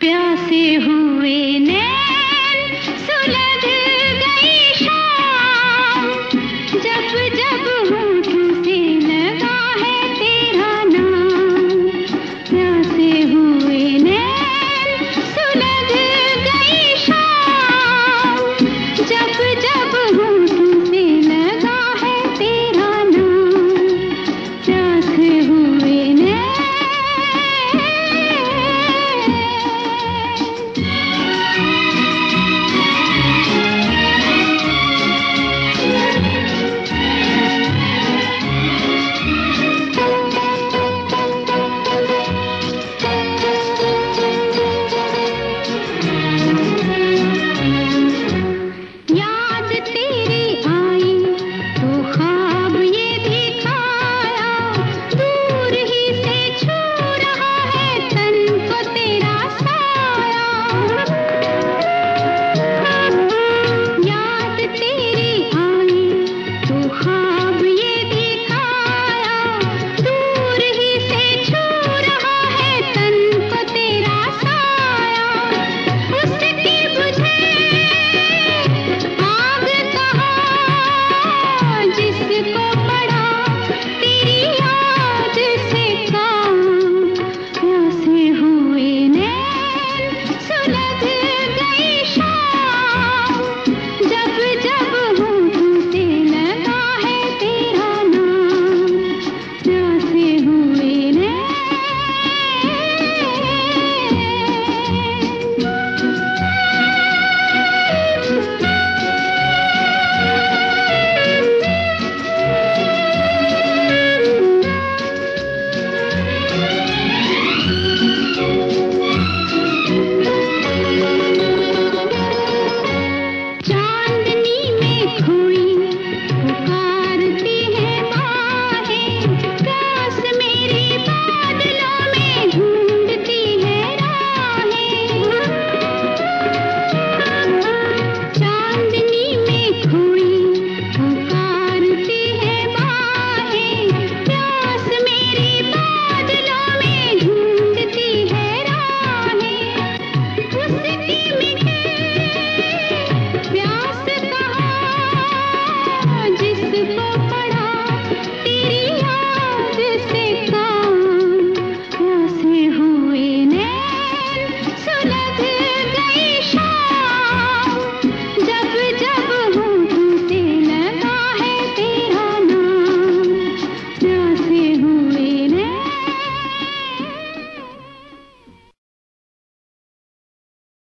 प्यासे हुए नैन सुलग गई शाम। जब जब हूँ से लगा है हुए नैन सुलग गई शाम। जब जब होठों